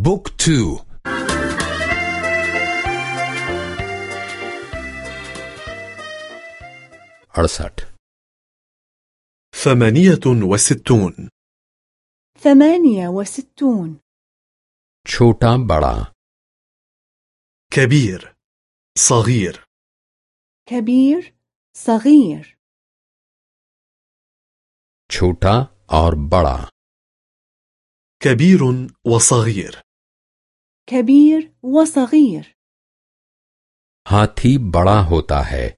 بوك تو. أرسات ثمانية وستون. ثمانية وستون. چھوٹا بڑا. كبير. صغير. كبير صغير. छोटा और बड़ा. كبير وصغير. كبير وصغير हाथी बड़ा होता है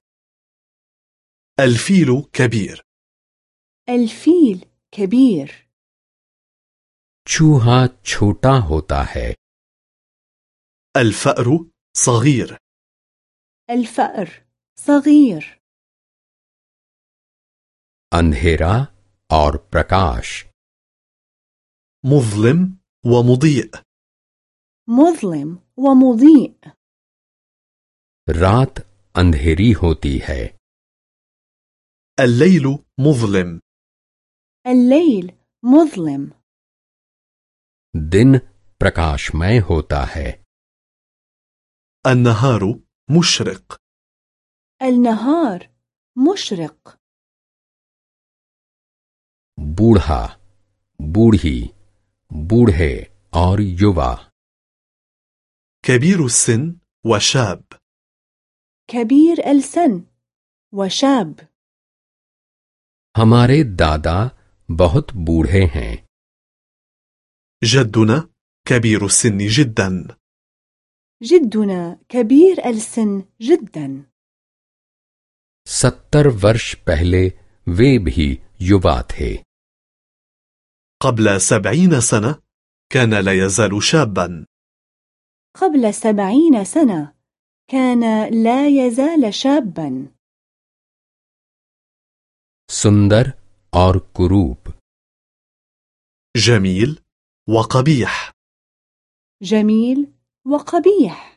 الفيل كبير الفيل كبير चूहा छोटा होता है الفأر صغير الفأر صغير अंधेरा और प्रकाश مظلم ومضيء مظلم ومضيء रात अंधेरी होती है الليل مظلم الليل مظلم दिन प्रकाशमय होता है النهار مشرق النهار مشرق बूढ़ा बूढ़ी बूढ़े और युवा كبير السن وشاب كبير السن وشاب हमारे दादा बहुत बूढ़े हैं جدنا كبير السن جدا جدنا كبير السن جدا सत्तर वर्ष पहले वे भी युवा थे قبل سبعين سنة كان لا يزال شابا قبل سبعين سنة كان لا يزال شابا सुंदर और कुरूप جميل وقبيح جميل وقبيح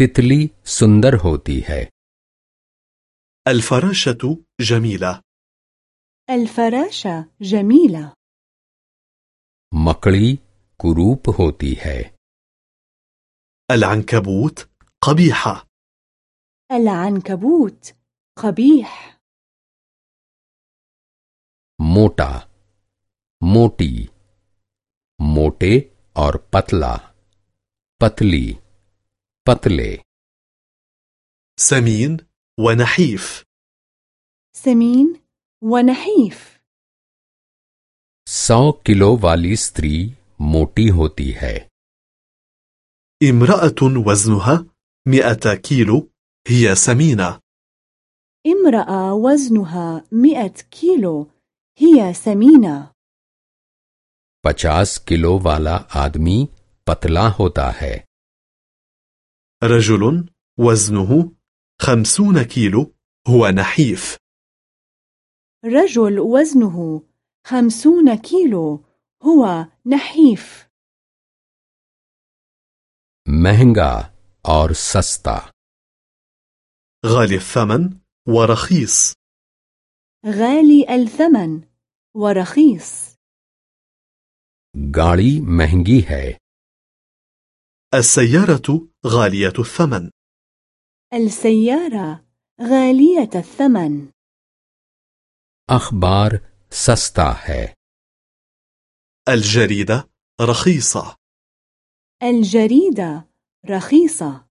तितली सुंदर होती है الفراشة جميلة الفراشة جميلة मकड़ी कुरूप होती है العنكبوت قبيحة العنكبوت قبيح. मोटा मोटी मोटे और पतला पतली पतले। سمين ونحيف سمين ونحيف सौ किलो वाली स्त्री موٹی ہوتی ہے۔ امرأة وزنها مئة كيلو هي سمينة. امرأة وزنها مئة كيلو هي سمينة. 50 كيلو والا آدمی پتلا ہوتا ہے۔ رجل وزنه خمسون كيلو هو نحيف. رجل وزنه خمسون كيلو هو نحيف. महंगा और सस्ता غالي الثمن ورخيص غالي الثمن ورخيص गाड़ी महंगी है السيارة غالية الثمن السيارة غالية الثمن अखबार सस्ता है الجريدة رخيصة الجريدة رخيصة.